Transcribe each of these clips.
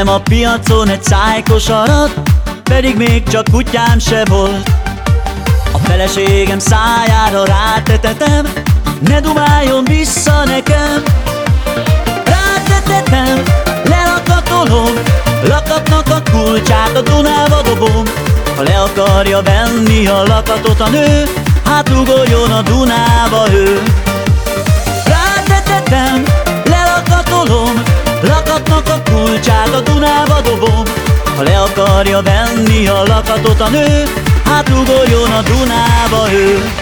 Vettem a piacon egy szájkosarat Pedig még csak kutyám se volt. A feleségem szájára rátetetem Ne dumáljon vissza nekem. Rátetetem, lelakatolom Lakatnak a kulcsát a Dunába dobom. Ha le akarja venni a lakatot a nő Hát ugorjon a Dunába ő a Dunába dobom Ha le akarja venni a lakatot a nő Hát ugorjon a Dunába ő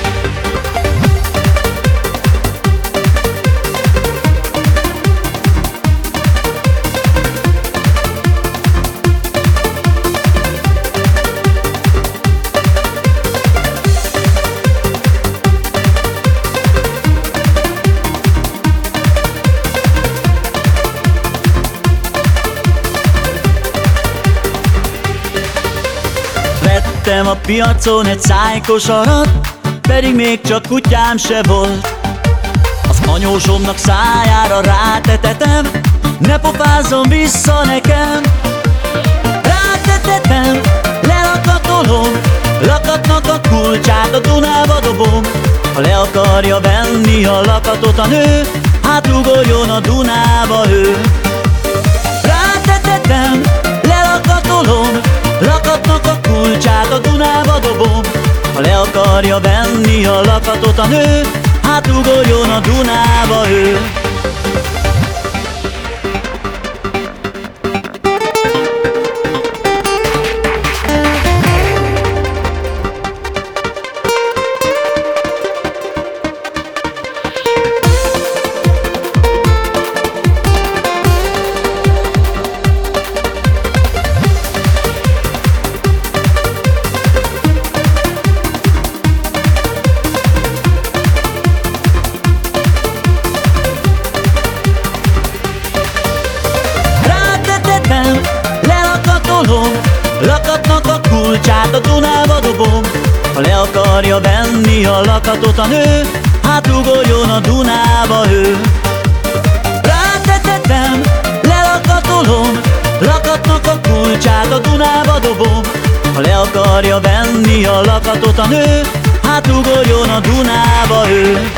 Vettem a piacon egy szájkosarat Pedig még csak kutyám se volt. Az anyósomnak szájára rátetetem Ne pofázzon vissza nekem. Rátetetem, lelakatolom Lakatnak a kulcsát a Dunába dobom. Ha le akarja venni a lakatot a nő Hát ugorjon a Dunába ő le akarja venni a lakatot a nő Hát ugorjon a Dunába ő kulcsát a Dunába dobom Ha le akarja venni a lakatot a nő Hát ugorjon a Dunába ő. Rátetetem, lelakatolom Lakatnak a kulcsát a Dunába dobom Ha le akarja venni a lakatot a nő Hát ugorjon a Dunába ő